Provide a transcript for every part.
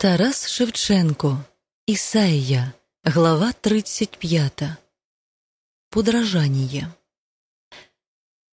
Тарас Шевченко, Ісаїя, глава 35. Подражання.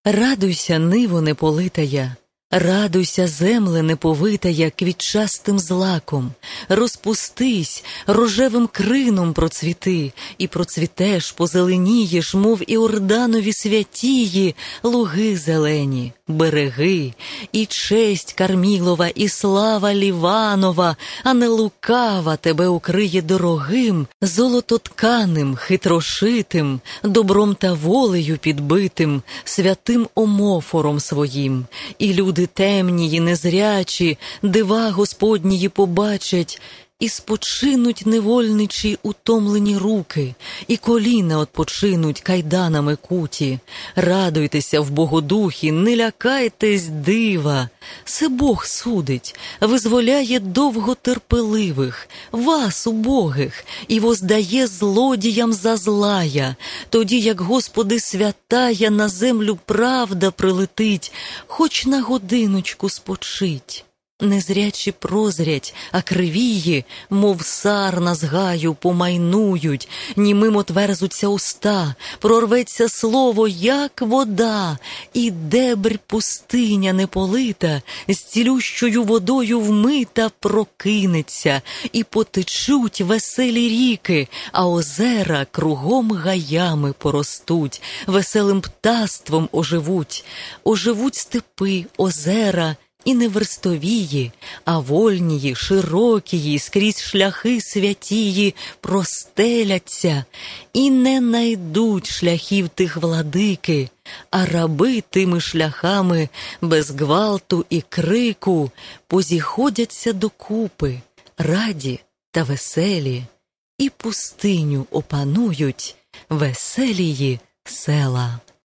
Радуйся, ниво неполитая, радуйся, земле неповитая квітчастим злаком, розпустись, рожевим крином процвіти, і процвітеш, позеленієш, мов і орданові святії, луги зелені, береги, і честь Кармілова, і слава Ліванова, а не лукава тебе укриє дорогим, золототканим, хитрошитим, добром та волею підбитим, святим омофором своїм, і люди темні й незрячі, дива Господнії побачать. І спочинуть невольничі утомлені руки, і коліна отпочинуть кайданами куті. Радуйтеся в Богодухі, не лякайтесь дива. Се Бог судить, визволяє довготерпеливих, вас, убогих, і воздає злодіям за злая. Тоді, як Господи святая, на землю правда прилетить, хоч на годиночку спочить. Незрячі прозрять, а кривії, мов сарна з гаю, помайнують, німим отверзуться уста, прорветься слово, як вода, і дебрь пустиня неполита, з цілющою водою вмита прокинеться, і потечуть веселі ріки, а озера кругом гаями поростуть, веселим птаством оживуть, оживуть степи, озера і не верстовії, а вольнії, широкії, скрізь шляхи святії простеляться, і не найдуть шляхів тих владики, а раби тими шляхами без гвалту і крику позіходяться докупи, раді та веселі, і пустиню опанують веселії села.